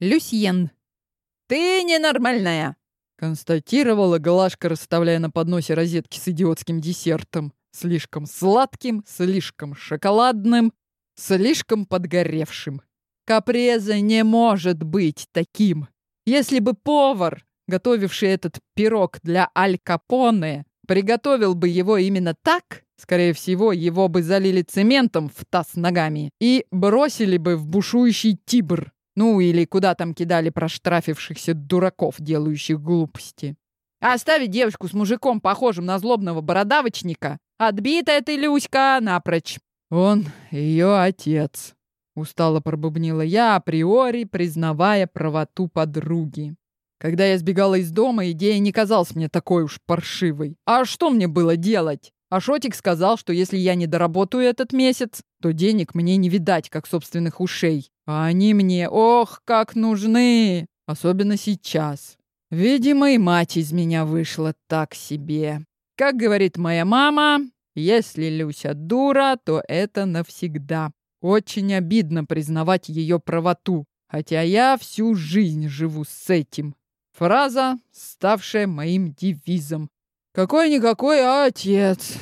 Люсьен. «Ты ненормальная!» Констатировала Глашка, расставляя на подносе розетки с идиотским десертом. Слишком сладким, слишком шоколадным, слишком подгоревшим. Капреза не может быть таким. Если бы повар, готовивший этот пирог для Аль Капоне, приготовил бы его именно так, скорее всего, его бы залили цементом в таз ногами и бросили бы в бушующий Тибр. Ну, или куда там кидали проштрафившихся дураков, делающих глупости. А оставить девушку с мужиком, похожим на злобного бородавочника, отбитая ты, Люська, напрочь. Он ее отец. Устало пробубнила я, априори признавая правоту подруги. Когда я сбегала из дома, идея не казалась мне такой уж паршивой. А что мне было делать? А Шотик сказал, что если я не доработаю этот месяц, то денег мне не видать, как собственных ушей. А они мне, ох, как нужны! Особенно сейчас. Видимо, и мать из меня вышла так себе. Как говорит моя мама, если Люся дура, то это навсегда. Очень обидно признавать ее правоту, хотя я всю жизнь живу с этим. Фраза, ставшая моим девизом. «Какой-никакой отец!»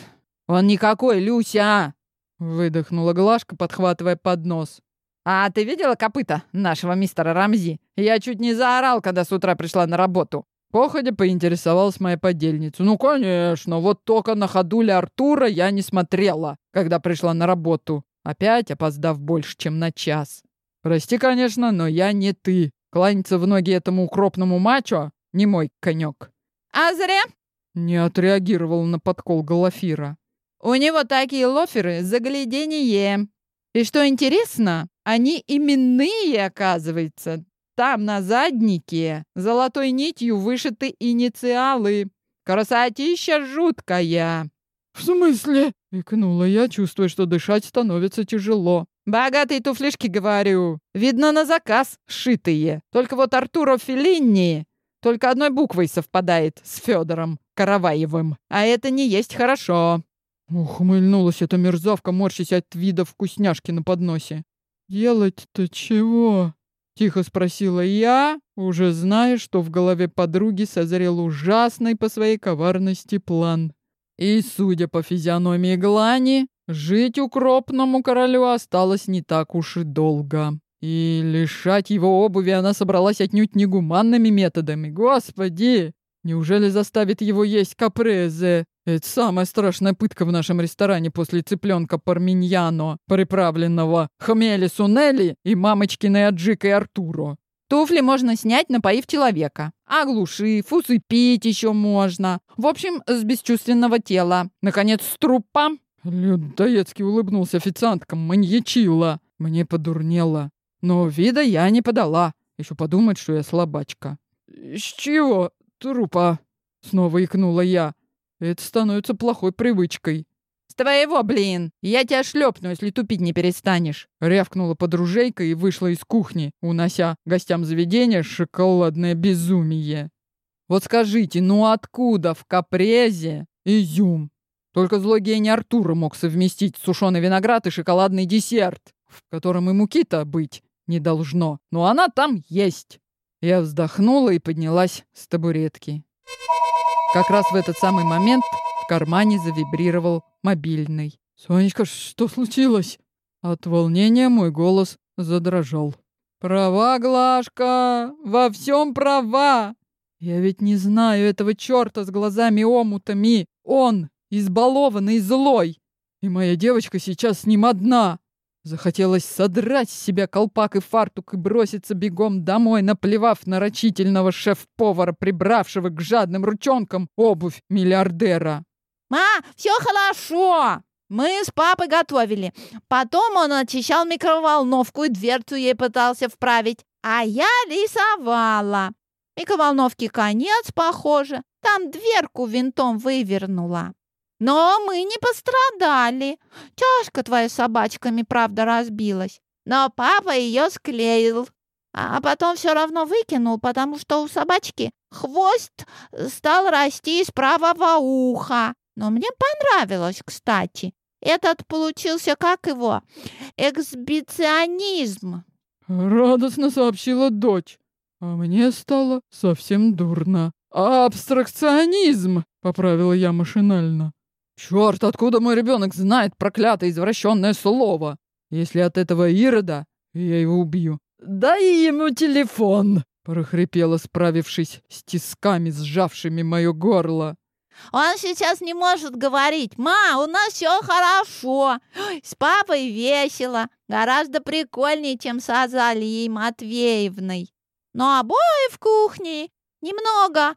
«Он никакой, Люся!» Выдохнула Глашка, подхватывая поднос. «А ты видела копыта нашего мистера Рамзи? Я чуть не заорал, когда с утра пришла на работу». Походя поинтересовалась моя подельница. «Ну, конечно, вот только на ходуля Артура я не смотрела, когда пришла на работу. Опять опоздав больше, чем на час. Прости, конечно, но я не ты. Кланяться в ноги этому укропному мачо — не мой конек». «А зря!» — не отреагировал на подкол Галафира. У него такие лоферы загляденье. И что интересно, они именные, оказывается. Там на заднике золотой нитью вышиты инициалы. Красотища жуткая. «В смысле?» — икнула я, чувствуя, что дышать становится тяжело. «Богатые туфлишки, говорю. Видно на заказ, сшитые. Только вот Артуро Феллини только одной буквой совпадает с Федором Караваевым. А это не есть хорошо. Ухмыльнулась эта мерзавка, морщась от вида вкусняшки на подносе. «Делать-то чего?» — тихо спросила я, уже зная, что в голове подруги созрел ужасный по своей коварности план. И, судя по физиономии Глани, жить укропному королю осталось не так уж и долго. И лишать его обуви она собралась отнюдь негуманными методами. Господи! Неужели заставит его есть капрезе? Это самая страшная пытка в нашем ресторане после цыпленка парминьяно, приправленного хмели сунели и мамочкиной аджикой Артуро. Туфли можно снять, напоив человека. Оглушив, усыпить еще можно. В общем, с бесчувственного тела. Наконец, с трупа. Людоедский улыбнулся официанткам, маньячила. Мне подурнело. Но вида я не подала. Еще подумать, что я слабачка. «С чего трупа?» Снова икнула я. Это становится плохой привычкой. «С твоего, блин! Я тебя шлепну, если тупить не перестанешь!» Рявкнула подружейка и вышла из кухни, унося гостям заведения шоколадное безумие. «Вот скажите, ну откуда в капрезе изюм?» Только злой гений Артура мог совместить сушеный виноград и шоколадный десерт, в котором и муки-то быть не должно. Но она там есть. Я вздохнула и поднялась с табуретки. Как раз в этот самый момент в кармане завибрировал мобильный. «Сонечка, что случилось?» От волнения мой голос задрожал. «Права, Глашка! Во всем права! Я ведь не знаю этого черта с глазами-омутами! Он избалованный злой! И моя девочка сейчас с ним одна!» Захотелось содрать с себя колпак и фартук и броситься бегом домой, наплевав на рачительного шеф-повара, прибравшего к жадным ручонкам обувь миллиардера. «Ма, все хорошо!» Мы с папой готовили. Потом он очищал микроволновку и дверцу ей пытался вправить. А я рисовала. Микроволновки конец, похоже. Там дверку винтом вывернула. Но мы не пострадали. Чашка твоя с собачками, правда, разбилась. Но папа ее склеил. А потом все равно выкинул, потому что у собачки хвост стал расти из правого уха. Но мне понравилось, кстати. Этот получился, как его, эксбиционизм. Радостно сообщила дочь. А мне стало совсем дурно. «Абстракционизм!» — поправила я машинально. «Черт, откуда мой ребенок знает проклятое извращенное слово? Если от этого Ирода, я его убью». «Дай ему телефон!» — прохрипела, справившись с тисками, сжавшими мое горло. Он сейчас не может говорить. «Ма, у нас все хорошо. С папой весело. Гораздо прикольнее, чем с Азалией Матвеевной. Но обои в кухне немного,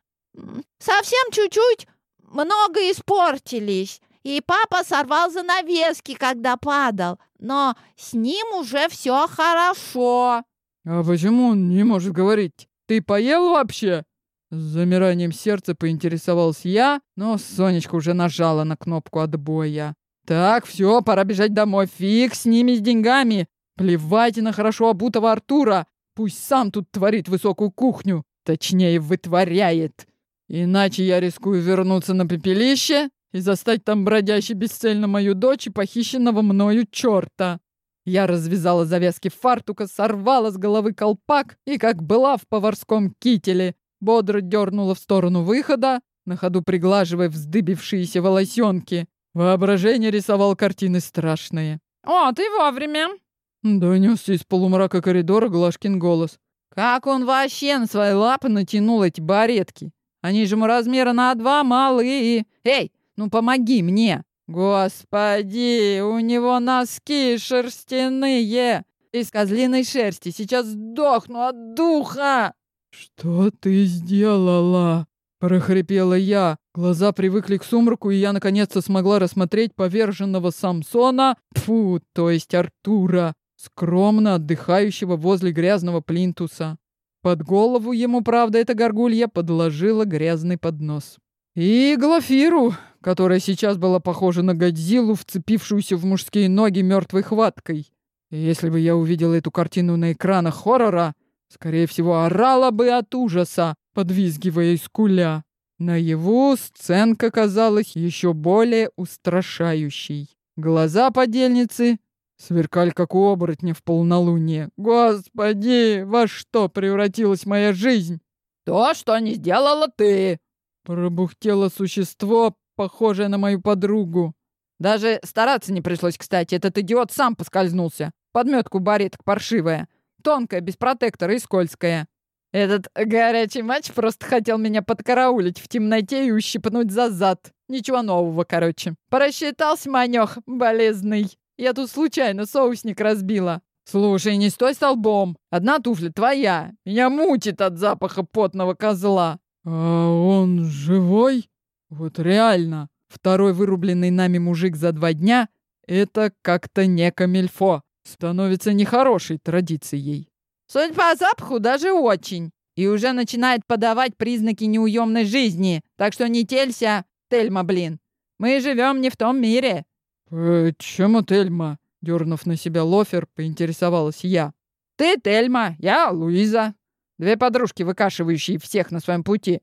совсем чуть-чуть, много испортились. И папа сорвал занавески, когда падал. Но с ним уже все хорошо». «А почему он не может говорить? Ты поел вообще?» С замиранием сердца поинтересовался я, но Сонечка уже нажала на кнопку отбоя. «Так, все, пора бежать домой. Фиг с ними, с деньгами. Плевайте на хорошо обутого Артура. Пусть сам тут творит высокую кухню. Точнее, вытворяет. Иначе я рискую вернуться на пепелище и застать там бродящей бесцельно мою дочь и похищенного мною черта. Я развязала завязки фартука, сорвала с головы колпак и, как была в поварском кителе, бодро дернула в сторону выхода, на ходу приглаживая вздыбившиеся волосенки. Воображение рисовал картины страшные. «О, ты вовремя!» Донесся из полумрака коридора Глашкин голос. «Как он вообще на свои лапы натянул эти баретки? Они же ему размера на два малые. Эй, ну помоги мне!» «Господи, у него носки шерстяные! Из козлиной шерсти! Сейчас сдохну от духа!» «Что ты сделала?» — прохрипела я. Глаза привыкли к сумраку, и я наконец-то смогла рассмотреть поверженного Самсона, фу, то есть Артура, скромно отдыхающего возле грязного плинтуса. Под голову ему, правда, эта горгулья подложила грязный поднос. И Глафиру, которая сейчас была похожа на Годзиллу, вцепившуюся в мужские ноги мертвой хваткой. Если бы я увидел эту картину на экранах хоррора, скорее всего, орала бы от ужаса, подвизгивая и скуля. Наяву сценка казалась еще более устрашающей. Глаза подельницы сверкали, как у оборотня в полнолуние. «Господи, во что превратилась моя жизнь?» «То, что не сделала ты!» Пробухтело существо, похожее на мою подругу. Даже стараться не пришлось, кстати. Этот идиот сам поскользнулся. Подметку бареток паршивая. Тонкая, без протектора и скользкая. Этот горячий матч просто хотел меня подкараулить в темноте и ущипнуть за зад. Ничего нового, короче. Просчитался манёх, болезный. Я тут случайно соусник разбила. Слушай, не стой столбом. Одна туфля твоя. Меня мутит от запаха потного козла. А он живой? Вот реально. Второй вырубленный нами мужик за два дня — это как-то не камельфо. Становится нехорошей традицией. Судя по запаху, даже очень. И уже начинает подавать признаки неуемной жизни. Так что не телься, Тельма, блин. Мы живем не в том мире. «Почему Тельма?» Дернув на себя лофер, поинтересовалась я. «Ты Тельма, я Луиза. Две подружки, выкашивающие всех на своем пути».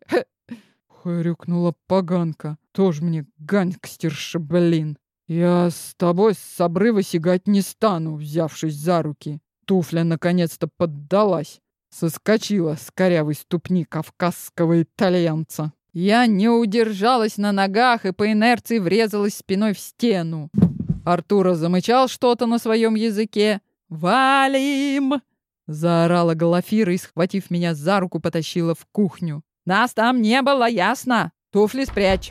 Хрюкнула поганка. Тоже мне гангстерша, блин. Я с тобой с обрыва сигать не стану, взявшись за руки. Туфля наконец-то поддалась. Соскочила с корявой ступни кавказского итальянца. Я не удержалась на ногах и по инерции врезалась спиной в стену. Артура замычал что-то на своем языке. «Валим!» Заорала Галафира и, схватив меня за руку, потащила в кухню. «Нас там не было, ясно? Туфли спрячь!»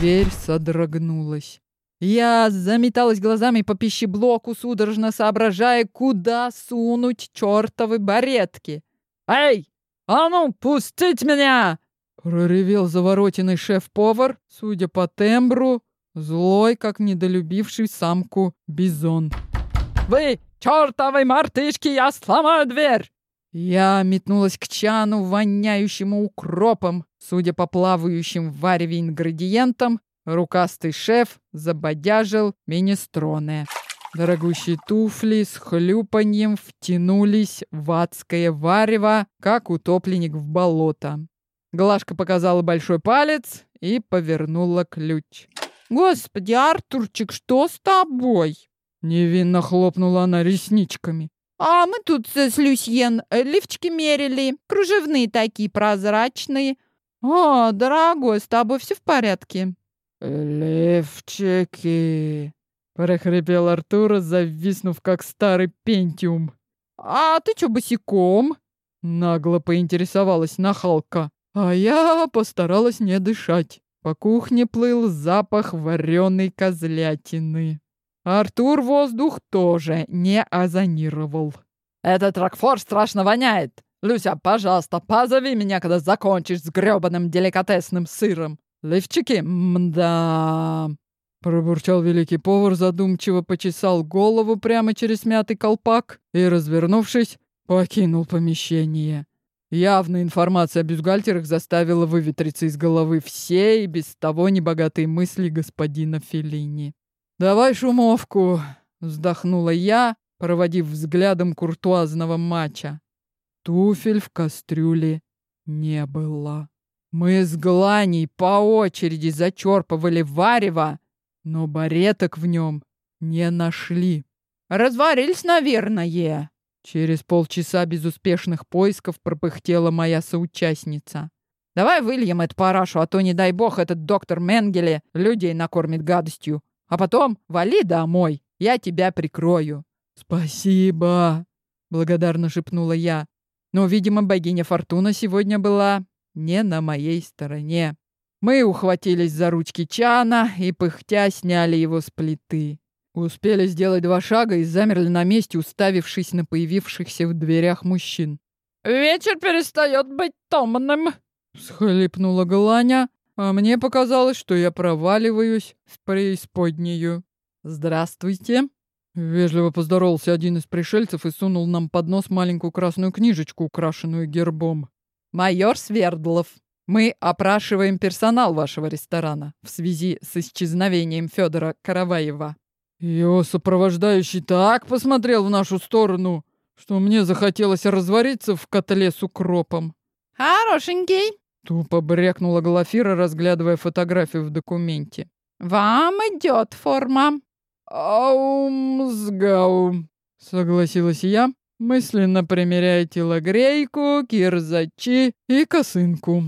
Дверь содрогнулась. Я заметалась глазами по пищеблоку, судорожно соображая, куда сунуть чертовы баретки. «Эй, а ну, пустить меня!» Проревел заворотенный шеф-повар, судя по тембру, злой, как недолюбивший самку бизон. «Вы, чертовы мартышки, я сломаю дверь!» Я метнулась к чану, воняющему укропом, судя по плавающим в вареве ингредиентам, Рукастый шеф забодяжил министроне. Дорогущие туфли с хлюпаньем втянулись в адское варево, как утопленник в болото. Глашка показала большой палец и повернула ключ. «Господи, Артурчик, что с тобой?» Невинно хлопнула она ресничками. А мы тут с Люсьен лифчики мерили, кружевные такие, прозрачные. О, дорогой, с тобой все в порядке? Лифчики, прохрипел Артур, зависнув как старый пентиум. А ты чё босиком? Нагло поинтересовалась нахалка. А я постаралась не дышать. По кухне плыл запах вареной козлятины. Артур воздух тоже не озонировал. «Этот ракфор страшно воняет! Люся, пожалуйста, позови меня, когда закончишь с грёбаным деликатесным сыром! Лифчики? Мда!» Пробурчал великий повар, задумчиво почесал голову прямо через мятый колпак и, развернувшись, покинул помещение. Явная информация о бюстгальтерах заставила выветриться из головы все и без того небогатые мысли господина Феллини. «Давай шумовку!» — вздохнула я, проводив взглядом куртуазного матча. Туфель в кастрюле не было. Мы с Гланей по очереди зачерпывали варево, но бареток в нем не нашли. «Разварились, наверное!» Через полчаса безуспешных поисков пропыхтела моя соучастница. «Давай выльем эту парашу, а то, не дай бог, этот доктор Менгеле людей накормит гадостью. А потом вали домой, я тебя прикрою». «Спасибо!» — благодарно шепнула я. Но, видимо, богиня Фортуна сегодня была не на моей стороне. Мы ухватились за ручки чана и, пыхтя, сняли его с плиты. Успели сделать два шага и замерли на месте, уставившись на появившихся в дверях мужчин. «Вечер перестает быть томным», — всхлипнула Галаня, а мне показалось, что я проваливаюсь в преисподнюю. «Здравствуйте!» Вежливо поздоровался один из пришельцев и сунул нам под нос маленькую красную книжечку, украшенную гербом. «Майор Свердлов, мы опрашиваем персонал вашего ресторана в связи с исчезновением Федора Караваева». Его сопровождающий так посмотрел в нашу сторону, что мне захотелось развариться в котле с укропом. «Хорошенький!» — тупо брякнула Глафира, разглядывая фотографию в документе. «Вам идет форма!» «Аумсгаум!» — согласилась я, мысленно примеряя телогрейку, кирзачи и косынку.